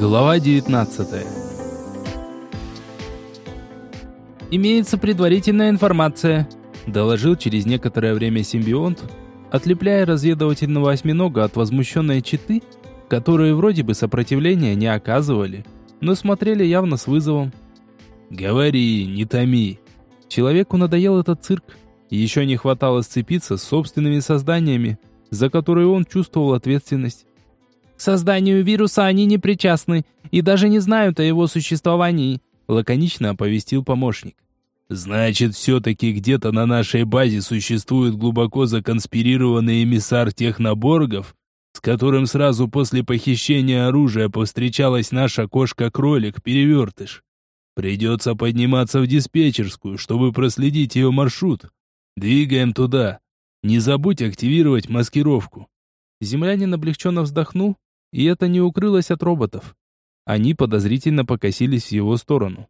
Глава 19 «Имеется предварительная информация», – доложил через некоторое время симбионт, отлепляя разведывательного осьминога от возмущенной читы, которые вроде бы сопротивления не оказывали, но смотрели явно с вызовом. «Говори, не томи». Человеку надоел этот цирк, еще не хватало сцепиться с собственными созданиями, за которые он чувствовал ответственность. К созданию вируса они не причастны и даже не знают о его существовании, лаконично оповестил помощник. Значит, все-таки где-то на нашей базе существует глубоко законспирированный эмиссар техноборгов, с которым сразу после похищения оружия повстречалась наша кошка-кролик-перевертыш. Придется подниматься в диспетчерскую, чтобы проследить ее маршрут. Двигаем туда. Не забудь активировать маскировку. Землянин облегченно вздохнул и это не укрылось от роботов. Они подозрительно покосились в его сторону.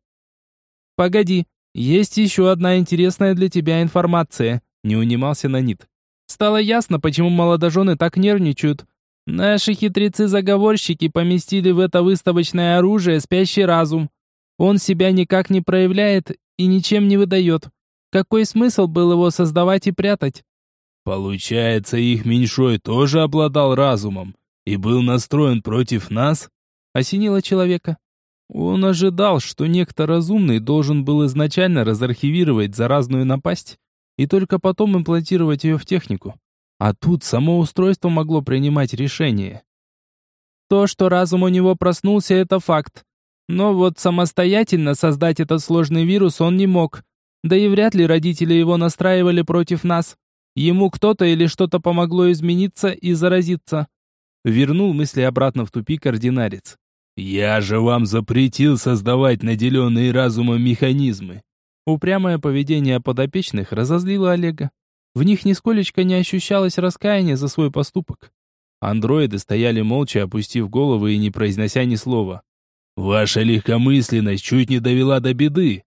«Погоди, есть еще одна интересная для тебя информация», — не унимался Нанит. «Стало ясно, почему молодожены так нервничают. Наши хитрецы-заговорщики поместили в это выставочное оружие спящий разум. Он себя никак не проявляет и ничем не выдает. Какой смысл был его создавать и прятать?» «Получается, их меньшой тоже обладал разумом», и был настроен против нас?» — осенило человека. Он ожидал, что некто разумный должен был изначально разархивировать заразную напасть и только потом имплантировать ее в технику. А тут само устройство могло принимать решение. То, что разум у него проснулся, это факт. Но вот самостоятельно создать этот сложный вирус он не мог. Да и вряд ли родители его настраивали против нас. Ему кто-то или что-то помогло измениться и заразиться. Вернул мысли обратно в тупик ординарец. «Я же вам запретил создавать наделенные разумом механизмы!» Упрямое поведение подопечных разозлило Олега. В них нисколечко не ощущалось раскаяния за свой поступок. Андроиды стояли молча, опустив головы и не произнося ни слова. «Ваша легкомысленность чуть не довела до беды.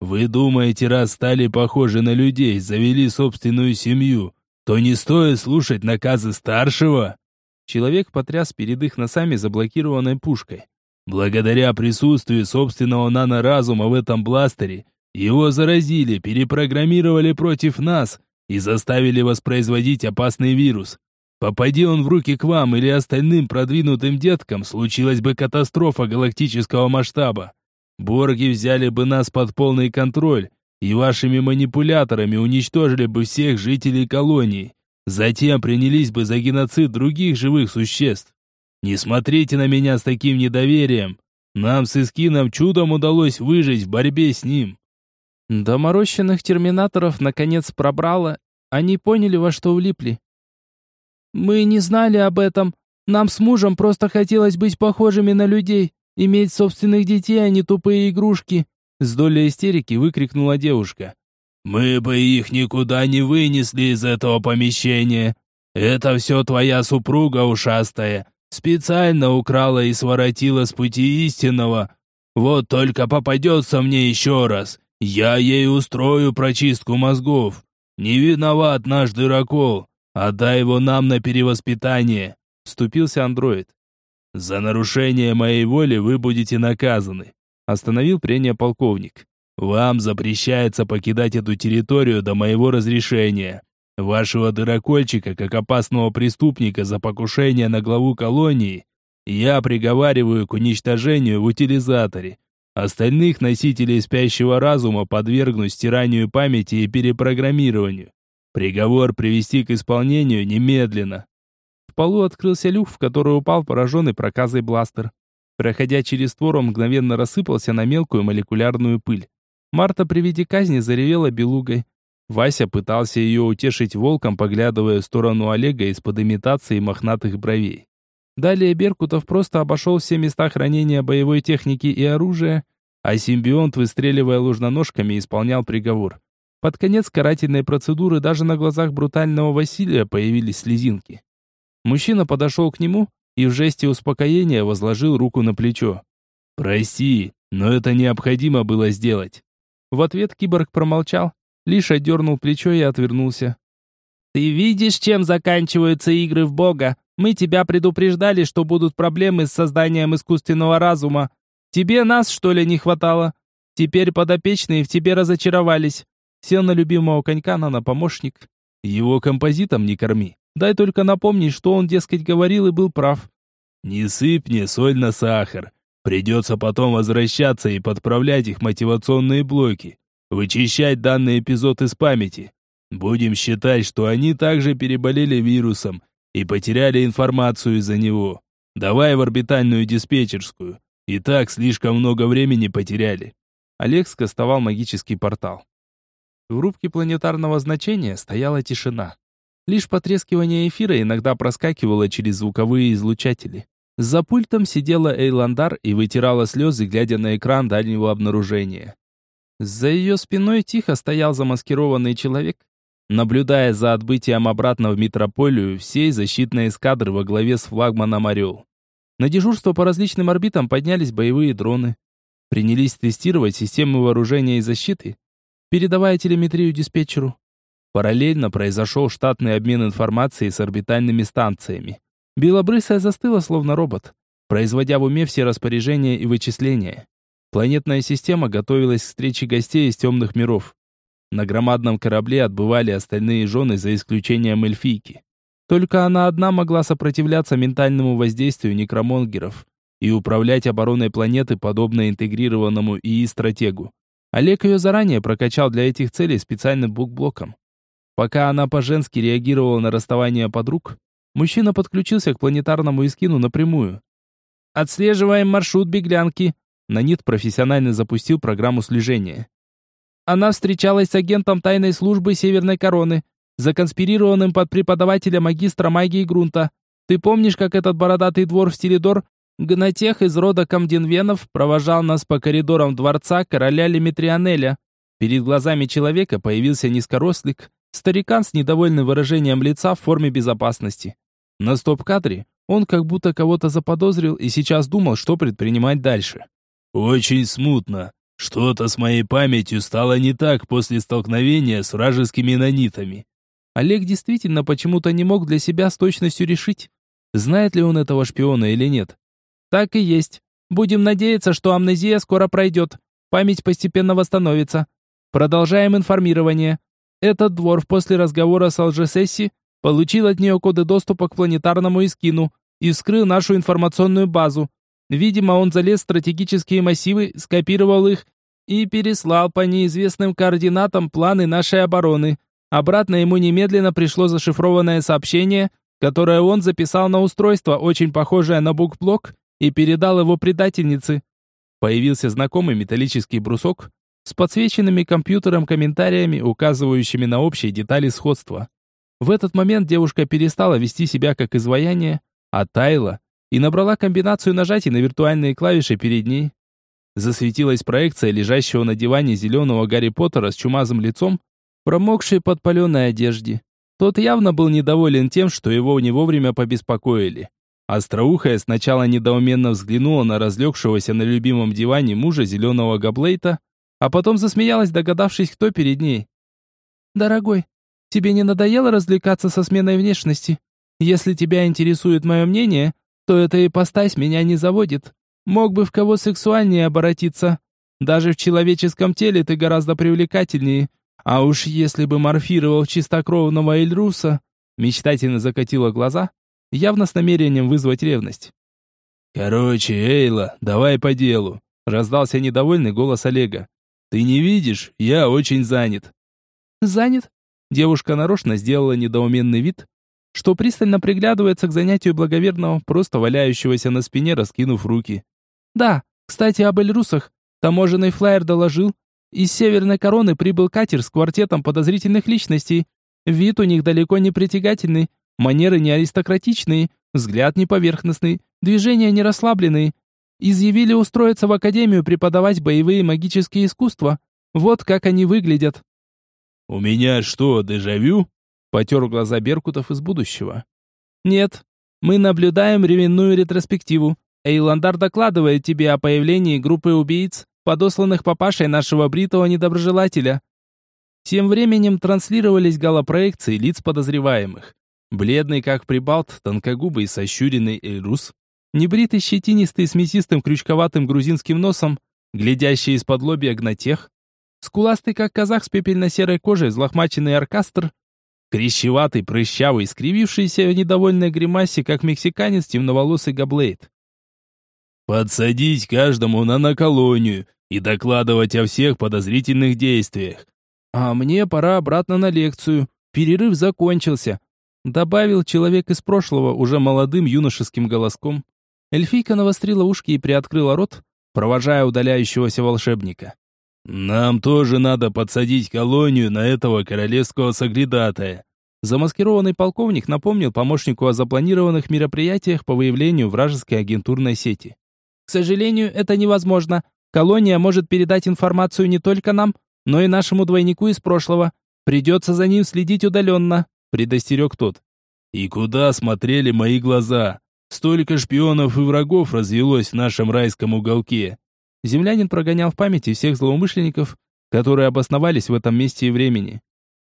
Вы думаете, раз стали похожи на людей, завели собственную семью, то не стоит слушать наказы старшего?» Человек потряс перед их носами заблокированной пушкой. Благодаря присутствию собственного наноразума в этом бластере, его заразили, перепрограммировали против нас и заставили воспроизводить опасный вирус. Попади он в руки к вам или остальным продвинутым деткам, случилась бы катастрофа галактического масштаба. Борги взяли бы нас под полный контроль и вашими манипуляторами уничтожили бы всех жителей колонии. Затем принялись бы за геноцид других живых существ. Не смотрите на меня с таким недоверием. Нам с Искином чудом удалось выжить в борьбе с ним. Доморощенных терминаторов наконец пробрало. Они поняли, во что влипли. Мы не знали об этом. Нам с мужем просто хотелось быть похожими на людей, иметь собственных детей, а не тупые игрушки. С долей истерики выкрикнула девушка. «Мы бы их никуда не вынесли из этого помещения. Это все твоя супруга ушастая. Специально украла и своротила с пути истинного. Вот только попадется мне еще раз. Я ей устрою прочистку мозгов. Не виноват наш дырокол. Отдай его нам на перевоспитание», — вступился андроид. «За нарушение моей воли вы будете наказаны», — остановил прения полковник. Вам запрещается покидать эту территорию до моего разрешения. Вашего дырокольчика, как опасного преступника за покушение на главу колонии, я приговариваю к уничтожению в утилизаторе. Остальных носителей спящего разума подвергну стиранию памяти и перепрограммированию. Приговор привести к исполнению немедленно. В полу открылся люк, в который упал пораженный проказой бластер. Проходя через створ, он мгновенно рассыпался на мелкую молекулярную пыль. Марта при виде казни заревела белугой. Вася пытался ее утешить волком, поглядывая в сторону Олега из-под имитации мохнатых бровей. Далее Беркутов просто обошел все места хранения боевой техники и оружия, а симбионт, выстреливая лужноножками, исполнял приговор. Под конец карательной процедуры даже на глазах брутального Василия появились слезинки. Мужчина подошел к нему и в жесте успокоения возложил руку на плечо. «Прости, но это необходимо было сделать. В ответ киборг промолчал, лишь отдернул плечо и отвернулся. Ты видишь, чем заканчиваются игры в Бога? Мы тебя предупреждали, что будут проблемы с созданием искусственного разума. Тебе нас, что ли, не хватало? Теперь подопечные в тебе разочаровались. Сел на любимого конька на помощник. Его композитом не корми. Дай только напомнить, что он, дескать, говорил и был прав. Не сыпь мне соль на сахар. Придется потом возвращаться и подправлять их мотивационные блоки. Вычищать данный эпизод из памяти. Будем считать, что они также переболели вирусом и потеряли информацию из-за него. Давай в орбитальную диспетчерскую. И так слишком много времени потеряли. Олег скостовал магический портал. В рубке планетарного значения стояла тишина. Лишь потрескивание эфира иногда проскакивало через звуковые излучатели. За пультом сидела Эйландар и вытирала слезы, глядя на экран дальнего обнаружения. За ее спиной тихо стоял замаскированный человек, наблюдая за отбытием обратно в метрополию всей защитной эскадры во главе с флагманом «Орел». На дежурство по различным орбитам поднялись боевые дроны. Принялись тестировать системы вооружения и защиты, передавая телеметрию диспетчеру. Параллельно произошел штатный обмен информацией с орбитальными станциями. Белобрысая застыла, словно робот, производя в уме все распоряжения и вычисления. Планетная система готовилась к встрече гостей из темных миров. На громадном корабле отбывали остальные жены, за исключением эльфийки. Только она одна могла сопротивляться ментальному воздействию некромонгеров и управлять обороной планеты, подобно интегрированному ИИ-стратегу. Олег ее заранее прокачал для этих целей специальным букблоком. Пока она по-женски реагировала на расставание подруг, мужчина подключился к планетарному искину напрямую. «Отслеживаем маршрут беглянки», Нанит профессионально запустил программу слежения. Она встречалась с агентом тайной службы Северной Короны, законспирированным под преподавателя магистра магии Грунта. Ты помнишь, как этот бородатый двор в Стилидор, гнатех из рода Камденвенов, провожал нас по коридорам дворца короля Лимитрианеля? Перед глазами человека появился низкорослик, старикан с недовольным выражением лица в форме безопасности. На стоп-кадре он как будто кого-то заподозрил и сейчас думал, что предпринимать дальше. «Очень смутно. Что-то с моей памятью стало не так после столкновения с вражескими нанитами. Олег действительно почему-то не мог для себя с точностью решить, знает ли он этого шпиона или нет. Так и есть. Будем надеяться, что амнезия скоро пройдет. Память постепенно восстановится. Продолжаем информирование. Этот дворф после разговора с Алжесесси получил от нее коды доступа к планетарному искину и вскрыл нашу информационную базу. Видимо, он залез в стратегические массивы, скопировал их и переслал по неизвестным координатам планы нашей обороны. Обратно ему немедленно пришло зашифрованное сообщение, которое он записал на устройство, очень похожее на букблок, и передал его предательнице. Появился знакомый металлический брусок с подсвеченными компьютером комментариями, указывающими на общие детали сходства. В этот момент девушка перестала вести себя как изваяние, а таяла, и набрала комбинацию нажатий на виртуальные клавиши перед ней. Засветилась проекция лежащего на диване зеленого Гарри Поттера с чумазым лицом, промокшей под паленой одежде. Тот явно был недоволен тем, что его не вовремя побеспокоили. Остроухая сначала недоуменно взглянула на разлегшегося на любимом диване мужа зеленого Габлейта, а потом засмеялась, догадавшись, кто перед ней. «Дорогой, тебе не надоело развлекаться со сменой внешности? Если тебя интересует мое мнение, то эта ипостась меня не заводит. Мог бы в кого сексуальнее оборотиться. Даже в человеческом теле ты гораздо привлекательнее. А уж если бы морфировал чистокровного Эльруса...» Мечтательно закатила глаза, явно с намерением вызвать ревность. «Короче, Эйла, давай по делу», — раздался недовольный голос Олега. «Ты не видишь? Я очень занят». «Занят?» Девушка нарочно сделала недоуменный вид, что пристально приглядывается к занятию благоверного, просто валяющегося на спине, раскинув руки. «Да, кстати, об Эльрусах. Таможенный флайер доложил. Из Северной Короны прибыл катер с квартетом подозрительных личностей. Вид у них далеко не притягательный, манеры не аристократичные, взгляд не поверхностный, движения не расслабленные. Изъявили устроиться в академию преподавать боевые магические искусства. Вот как они выглядят». «У меня что, дежавю?» Потер глаза Беркутов из будущего. «Нет, мы наблюдаем временную ретроспективу. Эйландар докладывает тебе о появлении группы убийц, подосланных папашей нашего бритого недоброжелателя». Тем временем транслировались галлопроекции лиц подозреваемых. Бледный, как прибалт, тонкогубый, сощуренный Эльрус, небритый, щетинистый, с мясистым крючковатым грузинским носом, глядящий из-под лобья гнатех, скуластый, как казах с пепельно-серой кожей, взлохмаченный оркастр, крещеватый, прыщавый, скривившийся в недовольной гримасе, как мексиканец, темноволосый габлейд. «Подсадить каждому на наколонию и докладывать о всех подозрительных действиях. «А мне пора обратно на лекцию. Перерыв закончился», — добавил человек из прошлого уже молодым юношеским голоском. Эльфийка навострила ушки и приоткрыла рот, провожая удаляющегося волшебника. «Нам тоже надо подсадить колонию на этого королевского соглядатая». Замаскированный полковник напомнил помощнику о запланированных мероприятиях по выявлению вражеской агентурной сети. «К сожалению, это невозможно. Колония может передать информацию не только нам, но и нашему двойнику из прошлого. Придется за ним следить удаленно», — предостерег тот. «И куда смотрели мои глаза? Столько шпионов и врагов развелось в нашем райском уголке». Землянин прогонял в памяти всех злоумышленников, которые обосновались в этом месте и времени.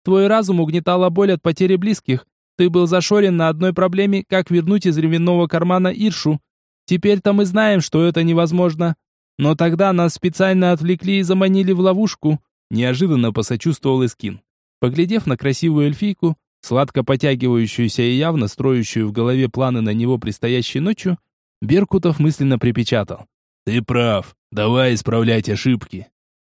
«Твой разум угнетала боль от потери близких. Ты был зашорен на одной проблеме, как вернуть из временного кармана Иршу. Теперь-то мы знаем, что это невозможно. Но тогда нас специально отвлекли и заманили в ловушку. Неожиданно посочувствовал Искин. Поглядев на красивую эльфийку, сладко потягивающуюся и явно строящую в голове планы на него предстоящей ночью, Беркутов мысленно припечатал. «Ты прав. Давай исправлять ошибки».